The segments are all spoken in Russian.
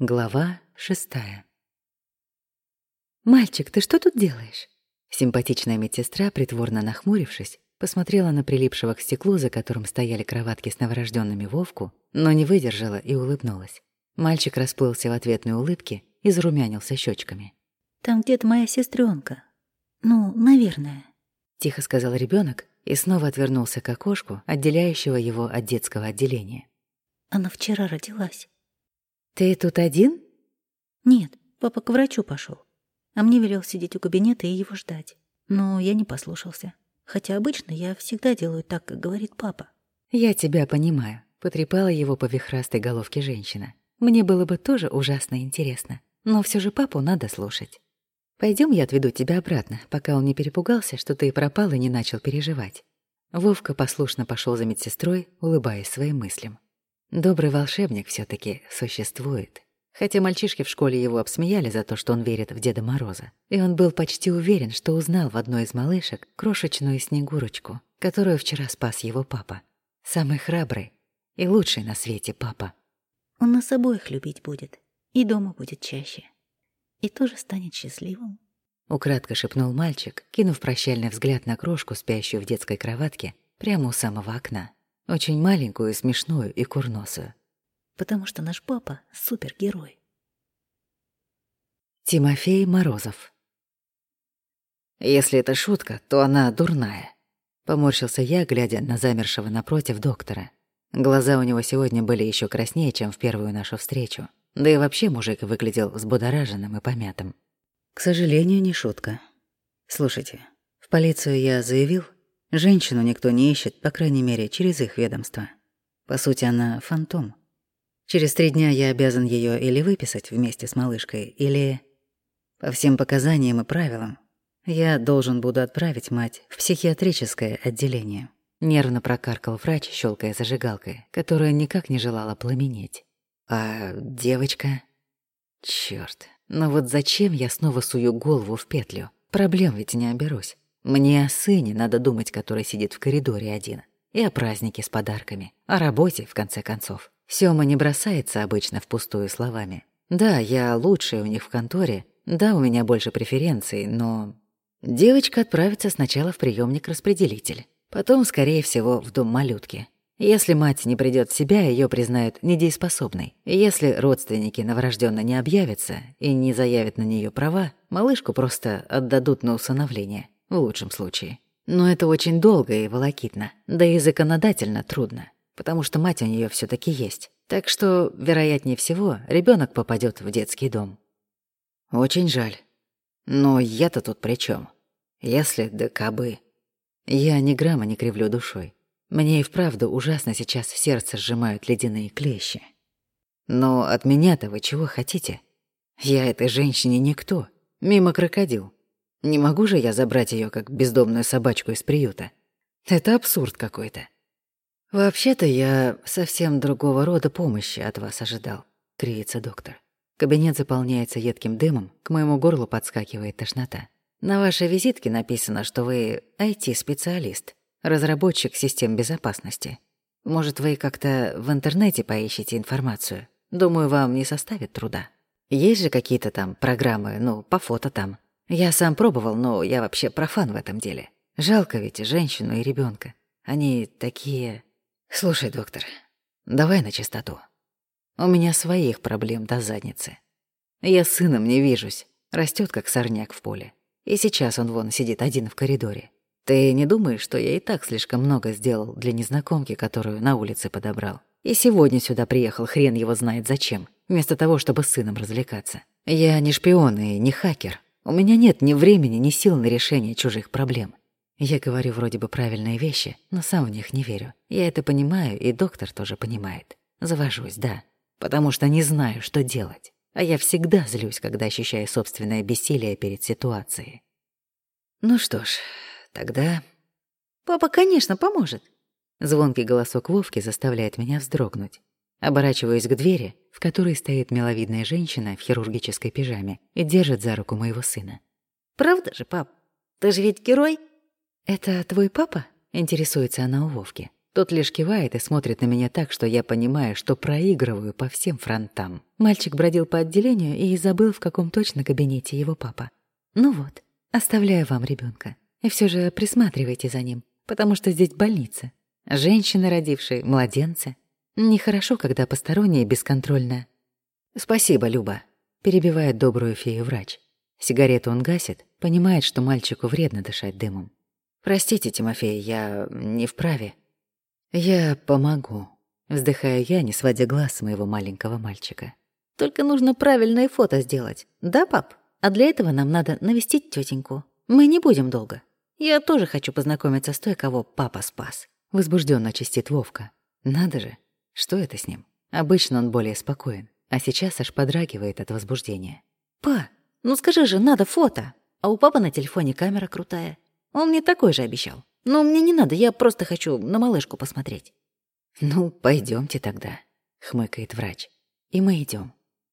Глава шестая. «Мальчик, ты что тут делаешь?» Симпатичная медсестра, притворно нахмурившись, посмотрела на прилипшего к стеклу, за которым стояли кроватки с новорожденными Вовку, но не выдержала и улыбнулась. Мальчик расплылся в ответной улыбке и зарумянился щечками. «Там где-то моя сестренка. Ну, наверное», — тихо сказал ребенок и снова отвернулся к окошку, отделяющего его от детского отделения. «Она вчера родилась». «Ты тут один?» «Нет, папа к врачу пошел, а мне велел сидеть у кабинета и его ждать. Но я не послушался. Хотя обычно я всегда делаю так, как говорит папа». «Я тебя понимаю», — потрепала его по вихрастой головке женщина. «Мне было бы тоже ужасно интересно, но все же папу надо слушать. Пойдем, я отведу тебя обратно, пока он не перепугался, что ты пропал и не начал переживать». Вовка послушно пошел за медсестрой, улыбаясь своим мыслям. Добрый волшебник все таки существует. Хотя мальчишки в школе его обсмеяли за то, что он верит в Деда Мороза. И он был почти уверен, что узнал в одной из малышек крошечную снегурочку, которую вчера спас его папа. Самый храбрый и лучший на свете папа. Он нас обоих любить будет. И дома будет чаще. И тоже станет счастливым. Украдко шепнул мальчик, кинув прощальный взгляд на крошку, спящую в детской кроватке, прямо у самого окна. Очень маленькую, смешную и курносую. Потому что наш папа — супергерой. Тимофей Морозов «Если это шутка, то она дурная», — поморщился я, глядя на замершего напротив доктора. Глаза у него сегодня были еще краснее, чем в первую нашу встречу. Да и вообще мужик выглядел взбудораженным и помятым. «К сожалению, не шутка. Слушайте, в полицию я заявил, Женщину никто не ищет, по крайней мере, через их ведомство. По сути, она фантом. Через три дня я обязан ее или выписать вместе с малышкой, или... По всем показаниям и правилам, я должен буду отправить мать в психиатрическое отделение. Нервно прокаркал врач, щелкая зажигалкой, которая никак не желала пламенеть. А девочка... Чёрт, ну вот зачем я снова сую голову в петлю? Проблем ведь не оберусь. Мне о сыне надо думать, который сидит в коридоре один. И о празднике с подарками. О работе, в конце концов. Сёма не бросается обычно впустую словами. Да, я лучшая у них в конторе. Да, у меня больше преференций, но... Девочка отправится сначала в приемник-распределитель. Потом, скорее всего, в дом малютки. Если мать не придет в себя, ее признают недееспособной. Если родственники новорожденно не объявятся и не заявят на нее права, малышку просто отдадут на усыновление в лучшем случае. Но это очень долго и волокитно, да и законодательно трудно, потому что мать у нее все таки есть. Так что, вероятнее всего, ребенок попадет в детский дом. Очень жаль. Но я-то тут при чем? Если да кабы. Я ни грамма не кривлю душой. Мне и вправду ужасно сейчас сердце сжимают ледяные клещи. Но от меня-то вы чего хотите? Я этой женщине никто. Мимо крокодил. Не могу же я забрать ее как бездомную собачку из приюта. Это абсурд какой-то. Вообще-то я совсем другого рода помощи от вас ожидал, кривится доктор. Кабинет заполняется едким дымом, к моему горлу подскакивает тошнота. На вашей визитке написано, что вы IT-специалист, разработчик систем безопасности. Может, вы как-то в интернете поищете информацию? Думаю, вам не составит труда. Есть же какие-то там программы, ну, по фото там. Я сам пробовал, но я вообще профан в этом деле. Жалко ведь женщину и ребенка. Они такие... Слушай, доктор, давай на чистоту. У меня своих проблем до задницы. Я с сыном не вижусь. Растет как сорняк в поле. И сейчас он вон сидит один в коридоре. Ты не думаешь, что я и так слишком много сделал для незнакомки, которую на улице подобрал? И сегодня сюда приехал хрен его знает зачем, вместо того, чтобы с сыном развлекаться. Я не шпион и не хакер. У меня нет ни времени, ни сил на решение чужих проблем. Я говорю вроде бы правильные вещи, но сам в них не верю. Я это понимаю, и доктор тоже понимает. Завожусь, да, потому что не знаю, что делать. А я всегда злюсь, когда ощущаю собственное бессилие перед ситуацией. Ну что ж, тогда... «Папа, конечно, поможет!» Звонкий голосок Вовки заставляет меня вздрогнуть. Оборачиваюсь к двери, в которой стоит миловидная женщина в хирургической пижаме и держит за руку моего сына. «Правда же, пап? Ты же ведь герой?» «Это твой папа?» — интересуется она у Вовки. Тот лишь кивает и смотрит на меня так, что я понимаю, что проигрываю по всем фронтам. Мальчик бродил по отделению и забыл, в каком точно кабинете его папа. Ну вот, оставляю вам ребенка. И все же присматривайте за ним, потому что здесь больница. Женщины, родившие, младенцы. Нехорошо, когда посторонние бесконтрольно. Спасибо, Люба, перебивает добрую фею врач. Сигарету он гасит, понимает, что мальчику вредно дышать дымом. Простите, Тимофей, я не вправе. «Я помогу», — вздыхаю я, не сводя глаз с моего маленького мальчика. «Только нужно правильное фото сделать, да, пап? А для этого нам надо навестить тетеньку. Мы не будем долго. Я тоже хочу познакомиться с той, кого папа спас». Возбужденно чистит Вовка. «Надо же, что это с ним? Обычно он более спокоен, а сейчас аж подрагивает от возбуждения». «Па, ну скажи же, надо фото. А у папы на телефоне камера крутая. Он мне такой же обещал». Но мне не надо, я просто хочу на малышку посмотреть. Ну, пойдемте тогда, хмыкает врач. И мы идем.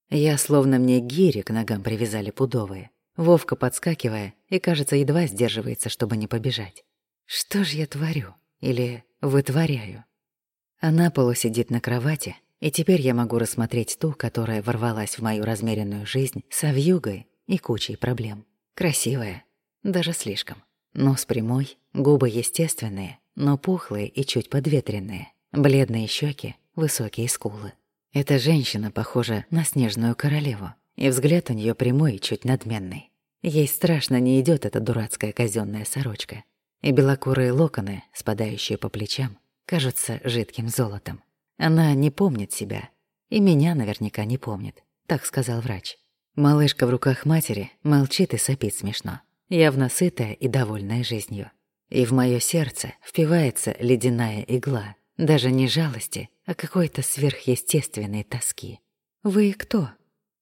Я словно мне гири к ногам привязали пудовые. Вовка подскакивая и, кажется, едва сдерживается, чтобы не побежать. Что ж я творю? Или вытворяю? Она полусидит на кровати, и теперь я могу рассмотреть ту, которая ворвалась в мою размеренную жизнь с вьюгой и кучей проблем. Красивая, даже слишком. Нос прямой, губы естественные, но пухлые и чуть подветренные, бледные щеки, высокие скулы. Эта женщина похожа на снежную королеву, и взгляд у нее прямой и чуть надменный. Ей страшно не идет эта дурацкая казенная сорочка, и белокурые локоны, спадающие по плечам, кажутся жидким золотом. Она не помнит себя, и меня наверняка не помнит, так сказал врач. Малышка в руках матери молчит и сопит смешно явно сытая и довольная жизнью. И в моё сердце впивается ледяная игла, даже не жалости, а какой-то сверхъестественной тоски. «Вы кто?»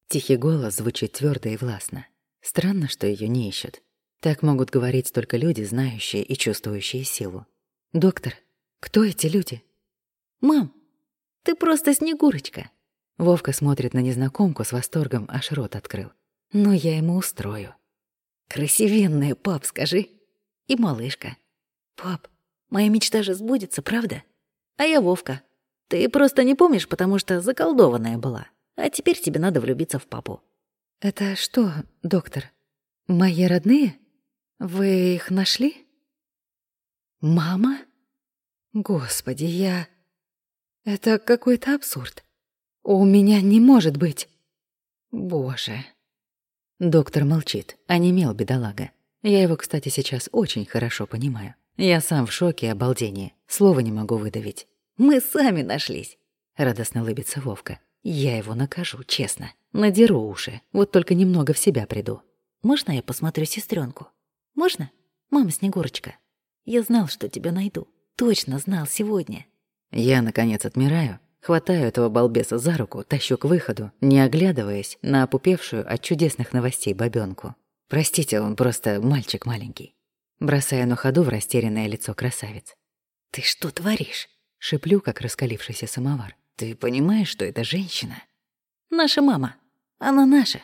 Тихий голос звучит твёрдо и властно. Странно, что её не ищут. Так могут говорить только люди, знающие и чувствующие силу. «Доктор, кто эти люди?» «Мам, ты просто Снегурочка!» Вовка смотрит на незнакомку с восторгом, аж рот открыл. «Но я ему устрою». Красивенная, пап, скажи. И малышка. Пап, моя мечта же сбудется, правда? А я Вовка. Ты просто не помнишь, потому что заколдованная была. А теперь тебе надо влюбиться в папу. Это что, доктор? Мои родные? Вы их нашли? Мама? Господи, я... Это какой-то абсурд. У меня не может быть. Боже. Доктор молчит, онемел бедолага. Я его, кстати, сейчас очень хорошо понимаю. Я сам в шоке и обалдении, слова не могу выдавить. «Мы сами нашлись!» — радостно улыбится Вовка. «Я его накажу, честно. Надеру уши, вот только немного в себя приду. Можно я посмотрю сестренку? Можно? Мама Снегурочка. Я знал, что тебя найду. Точно знал сегодня». Я, наконец, отмираю Хватаю этого балбеса за руку, тащу к выходу, не оглядываясь на опупевшую от чудесных новостей бабёнку. Простите, он просто мальчик маленький. Бросаю на ходу в растерянное лицо красавиц. «Ты что творишь?» — шиплю, как раскалившийся самовар. «Ты понимаешь, что это женщина?» «Наша мама. Она наша.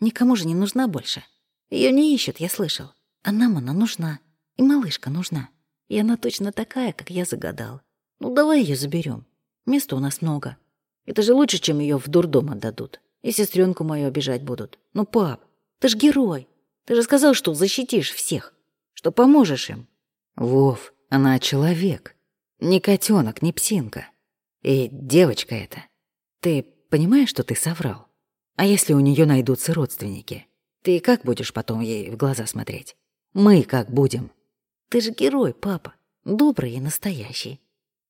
Никому же не нужна больше. Ее не ищут, я слышал. А нам она нужна. И малышка нужна. И она точно такая, как я загадал. Ну, давай ее заберем. Места у нас много. Это же лучше, чем ее в дурдом отдадут. И сестренку мою обижать будут. Ну, пап, ты ж герой. Ты же сказал, что защитишь всех. Что поможешь им. Вов, она человек. Не котенок, не псинка. И девочка эта. Ты понимаешь, что ты соврал? А если у нее найдутся родственники? Ты как будешь потом ей в глаза смотреть? Мы как будем? Ты же герой, папа. Добрый и настоящий.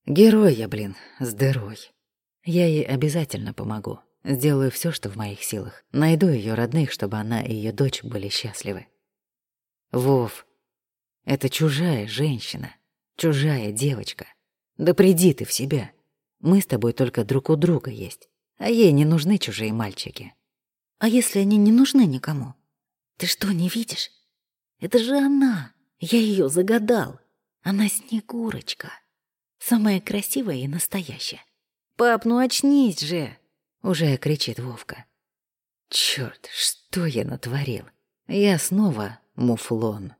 Герой я, блин, с дырой. Я ей обязательно помогу. Сделаю все, что в моих силах. Найду ее родных, чтобы она и ее дочь были счастливы. Вов, это чужая женщина, чужая девочка. Да приди ты в себя. Мы с тобой только друг у друга есть, а ей не нужны чужие мальчики. А если они не нужны никому? Ты что, не видишь? Это же она. Я ее загадал. Она Снегурочка. Самая красивая и настоящая. «Пап, ну очнись же!» — уже кричит Вовка. Черт, что я натворил? Я снова муфлон.